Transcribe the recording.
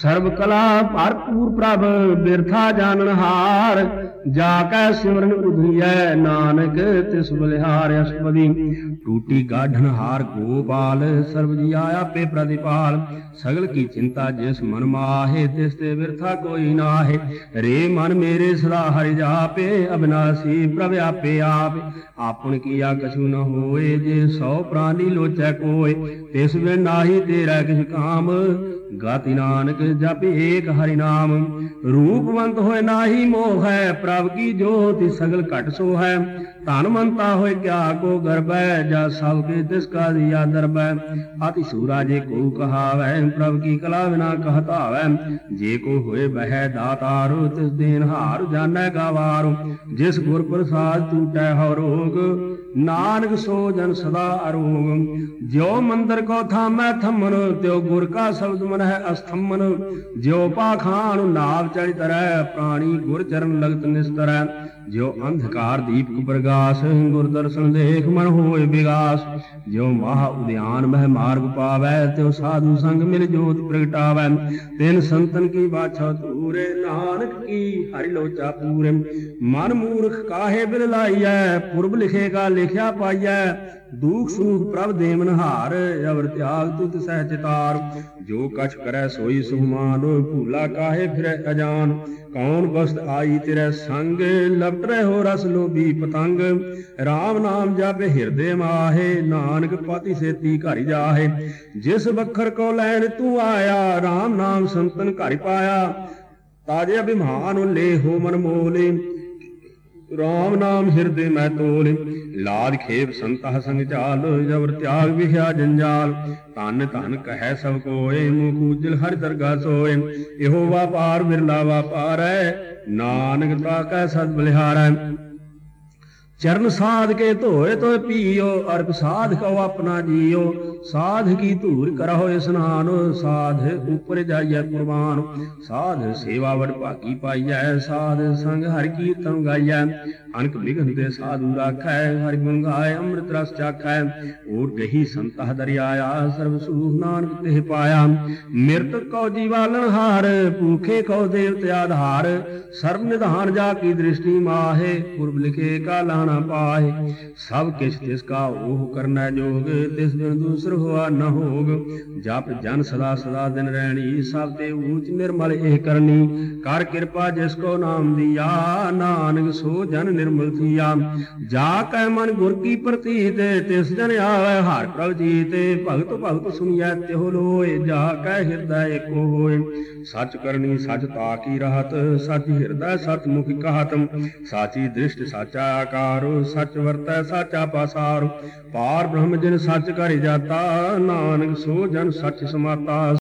ਸਰਬ ਕਲਾ ਭਰਪੂਰ ਪ੍ਰਭ, ਬਿਰਥਾ ਜਾਣਨ ਹਾਰ। ਜਾ ਕੈ ਸਿਮਰਨ ਉਧੀਐ, ਨਾਨਕ ਤਿਸ ਬਲਿਹਾਰ ਅਸ਼ਪਦੀ ਟੂਟੀ ਗਾਢਨ ਹਾਰ ਗੋਪਾਲ, ਸਰਬ ਜੀ ਆਇਆ ਪੇ ਪ੍ਰਤਿਪਾਲ। ਸਗਲ ਕੀ ਚਿੰਤਾ ਜਿਸ ਮਨ ਮਾਹੇ, ਤਿਸ ਤੇ ਬਿਰਥਾ ਕੋਈ ਨਾਹੇ। ਰੇ ਮਨ ਮੇਰੇ ਸਦਾ ਹਰਿ ਜਾਪੇ, ਅਬਨਾਸੀ ਪ੍ਰਭ ਆਪੇ ਆਪ। ਆਪਨ ਕੀਆ ਕਛੂ ਨ ਹੋਏ, ਜੇ ਸੌ ਪ੍ਰਾਨੀ ਲੋਚੈ ਕੋਏ। ਤਿਸ ਬਿਨ ਨਾਹੀ ਤੇਰਾ ਕਿਛ ਕਾਮ। ਗਾਤੀ ਨਾਨਕ ਜਪ ਏਕ ਹਰਿ ਨਾਮ। ਰੂਪਵੰਤ ਹੋਏ ਨਾਹੀ ਮੋਹ ਹੈ, ਪ੍ਰਭ ਕੀ ਜੋਤਿ ਸਗਲ ਘਟ ਸੋ ਹੈ। ਧਨ ਹੋਏ ਕਿਆ ਕੋ ਗਰਬੈ ਜਾ ਸਭ ਕੇ ਤਿਸ ਕਾ ਦਿਆ ਦਰਬੈ ਆਤਿ ਸੂਰਾ ਜੇ ਕੋ ਕਹਾਵੈ, ਪ੍ਰਭ ਕੀ ਕਲਾ ਬਿਨਾ ਕਹਤਾਵੈ ਜੇ ਕੋ ਹੋਏ ਬਹਿ ਦਾਤਾਰ, ਤਿਸ ਦੇਨ ਹਾਰ ਜਾਣੈ ਗਾਵਾਰ। ਜਿਸ ਗੁਰ ਪ੍ਰਸਾਦ ਟੂਟੈ ਹਉ ਰੋਗ, ਨਾਨਕ ਸੋ ਜਨ ਸਦਾ ਅਰੋਗ। ਜਿਉ ਮੰਦਰ ਕੋ ਥਾਮੈ ਥੰਮਨ, ਤਿਉ ਗੁਰ ਕਾ ਸ਼ਬਦ ਮਨ ਹੈ ਅਸਥੰਮਨ। ਜਿਉ ਪਾਖਾਨ ਨਾਵ ਚੜਿ ਤਰੈ ਪ੍ਰਾਣੀ ਗੁਰ ਚਰਨ ਲਗਤ ਨਿਸਤਰੈ। ਜਿਉ ਅੰਧਕਾਰ ਦੀਪਕ ਪ੍ਰਗਾਸ ਗੁਰ ਦਰਸ਼ਨ ਦੇਖ ਮਨ ਹੋਏ ਵਿਗਾਸ ਜਿਉ ਮਹਾ ਉਦਿਆਨ ਮਹਿ ਮਾਰਗ ਪਾਵੈ, ਤਿਉ ਸਾਧੂ ਸੰਗ ਮਿਲ ਜੋਤ ਪ੍ਰਗਟਾਵੈ। ਤਿਨ ਸੰਤਨ ਕੀ ਬਾਛਾ ਤੂਰੇ ਨਾਨਕ ਕੀ ਹਰਿ ਲੋਚਾ ਪੂਰੇ। ਮਨ ਮੂਰਖ ਕਾਹੇ ਬਿਲ ਲਾਈਐ ਪੁਰਬ ਲਿਖੇਗਾ ਲਿਖਿਆ ਪਾਈਐ। ਦੂਖ ਸੂਖ ਪ੍ਰਭ ਦੇਵਨ ਹਾਰ ਅਵਰ ਤਿਆਗ ਤੁਤ ਸਹਿ ਚਿਤਾਰ ਜੋ ਕਛ ਕਰੈ ਸੋਈ ਸੁਹਮਾਨ ਭੂਲਾ ਕਾਹੇ ਫਿਰੈ ਅਜਾਨ। ਕੌਣ ਬਸਤ ਆਈ ਤੇਰੇ ਸੰਗ ਲਪਟ ਹੋ ਰਸ ਲੋਭੀ ਪਤੰਗ। RAM ਨਾਮ ਜਪੇ ਹਿਰਦੇ ਮਾਹੇ, ਨਾਨਕ ਪਾਤੀ ਸੇਤੀ ਘਰ ਜਾਹੇ। ਜਿਸ ਬਖਰ ਕੋ ਲੈਣ ਤੂੰ ਆਇਆ RAM ਨਾਮ ਸੰਤਨ ਘਰ ਪਾਇਆ। ਤਾਜੇ ਅਭਿਮਾਨ ਲੈ ਹੋ ਮਨ ਮੋਲੇ। ਰਾਮ ਨਾਮ ਹਿਰਦੇ ਮੈਂ ਤੋਲੇ ਲਾਦ ਖੇਪ ਸੰਤਹ ਸੰਗ ਚਾਲ ਜਬਰ ਤਿਆਗ ਵਿਖਿਆ ਜੰਜਾਲ। ਤਨ ਧਨ ਕਹੈ ਸਭ ਕੋਏ ਮੁਖ ਹਰ ਦਰਗਾ ਸੋਏ। ਇਹੋ ਵਾਪਾਰ ਬਿਰਲਾ ਵਾਪਾਰੈ, ਨਾਨਕ ਤਾ ਕੈ ਸਦ ਬਲਿਹਾਰੈ। ਚਰਨ ਸਾਧ ਕੇ ਧੋਏ ਤੋਏ ਪੀਓ ਅਰਪ ਸਾਧ ਕਉ ਆਪਣਾ ਜੀਓ। ਸਾਧ ਕੀ ਧੂਰ ਕਰਹੁ ਇਸਨਾਨ ਸਾਧ ਉਪਰ ਜਾਈਐ ਕੁਰਬਾਨ। ਸਾਧ ਸੇਵਾ ਵਡ ਭਾਗੀ ਪਾਈਐ, ਸਾਧ ਸੰਗ ਹਰਿ ਕੀਰਤਨ ਗਾਈਐ। ਅਨਕ ਵਿਗਨ ਤੇ ਸਾਧੂ ਰਾਖੈ, ਹਰਿ ਗੁਣ ਗਾਏ, ਅੰਮ੍ਰਿਤ ਰਸ ਚਾਖੈ। ਓਰ ਗਹੀ ਸੰਤਹ ਦਰਿਆਇਆ, ਸਰਬ ਸੂਖ ਨਾਨਕ ਤੇ ਪਾਇਆ। ਮਿਰਤ ਕਉ ਜੀਵਾਲਨ ਹਾਰ, ਭੂਖੇ ਕਉ ਦੇਵਤ ਆਧਾਰ। ਸਰਬ ਨਿਧਾਨ ਜਾ ਕੀ ਦ੍ਰਿਸ਼ਟੀ ਮਾਹੇ, ਪੁਰਬ ਲਿਖੇ ਕਾ ਲਾਣਾ ਪਾਹੇ ਸਭ ਕਿਛ ਤਿਸ ਕਾ ਉਹ ਕਰਨਾ ਜੋਗ, ਤਿਸ ਬਿਨ ਦੂਸਰ ਹੋਆ ਨ ਹੋਗ। ਜਪ ਜਨ ਸਦਾ ਸਦਾ ਦਿਨ ਰਹਿਣੀ, ਸਭ ਤੇ ਊਚ ਨਿਰਮਲ ਇਹ ਕਰਨੀ। ਕਰ ਕਿਰਪਾ ਜਿਸ ਕੋ ਨਾਮ ਦਿਆ, ਨਾਨਕ ਸੋ ਜਨ ਨਿਰਮਲ ਥੀਆ ਜਾ ਕੈ ਮਨ ਗੁਰ ਕੀ ਪ੍ਰਤੀਤ, ਤਿਸ ਜਨ ਆਵੈ ਹਰ ਪ੍ਰਭ ਜੀ ਤੇ ਭਗਤ ਭਗਤ ਸੁਣੀਐ ਤਿਹੁ ਲੋਏ, ਜਾ ਕੈ ਹਿਰਦੈ ਏਕੋ ਹੋਏ। ਸੱਚ ਕਰਨੀ ਸੱਚ ਤਾ ਕੀ ਰਹਤ, ਸੱਚ ਹਿਰਦੈ ਸਤ ਮੁਖ ਕਹਤ। ਸਾਚੀ ਦ੍ਰਿਸ਼ਟ ਸਾਚਾ ਆਕਾਰ ਸੱਚ ਵਰਤੈ, ਸਾਚਾ ਪਾਸਾਰ ਪਾਰ ਬ੍ਰਹਮ ਜਿਨ ਸੱਚ ਕਰਿ ਜਾਤਾ, ਨਾਨਕ ਸੋ ਜਨ ਸੱਚ ਸਮਾਤਾ।